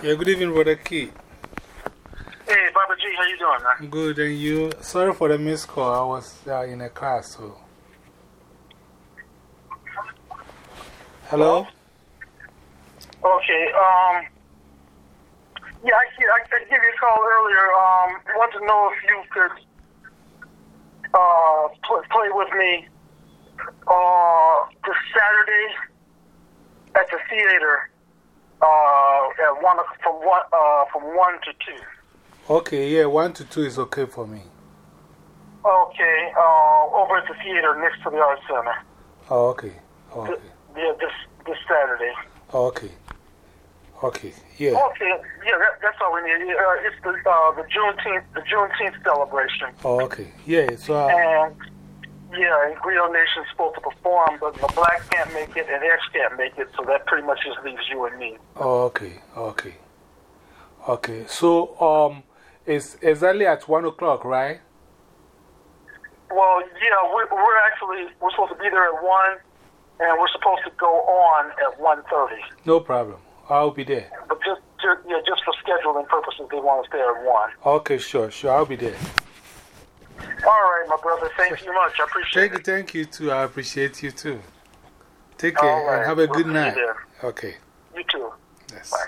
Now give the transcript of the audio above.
Yeah, good evening, Brother Key. Hey, Baba G, how you doing, man? Good, and you? Sorry for the missed call. I was uh, in a class, so. Hello? Okay, um, yeah, I, I, I gave you a call earlier. Um, I want to know if you could uh, pl play with me uh, this Saturday at the theater uh, one, from, one, uh, from 1 to 2. Okay, yeah, 1 to 2 is okay for me. Okay, uh, over at the theater next to the Art Center. Oh, okay. Okay. Yeah, this, this Saturday. Oh, okay. Okay, yeah. Okay, yeah, that, that's all we need. Uh, it's the, uh, the Juneteenth, the Juneteenth celebration. Oh, okay. Yeah, so. Uh, and, yeah, and Griot Nation's supposed to perform, but the Black can't make it and X can't make it, so that pretty much just leaves you and me. Oh, okay, okay. Okay, so, um, it's exactly at 1 o'clock, right? Well, yeah, we're, we're actually, we're supposed to be there at 1, and we're supposed to go on at 1.30. No problem. I'll be there. But just, just, yeah, just for scheduling purposes, they want us there at 1. Okay, sure, sure. I'll be there. My brother. Thank you much. I appreciate thank it. You, thank you, too. I appreciate you, too. Take care right. and have a we'll good night. Okay. You too. Yes. Bye.